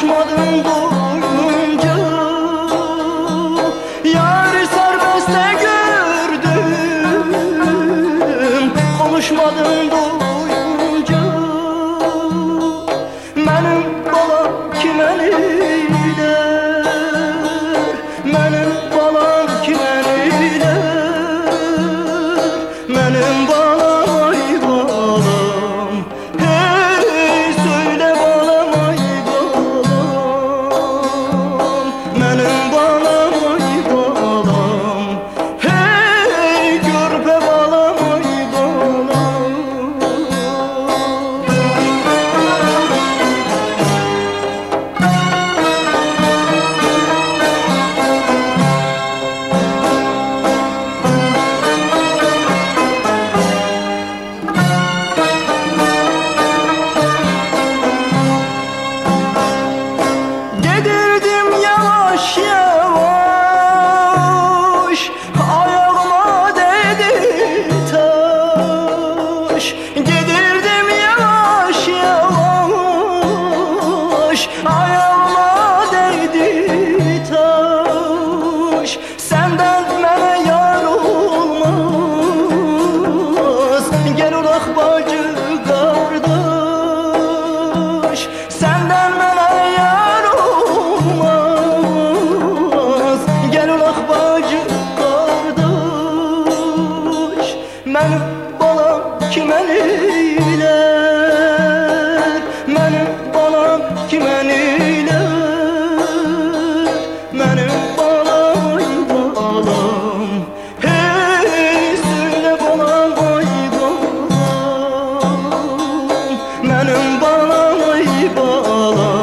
Konuşmadım doğru All you Ağlama ey balam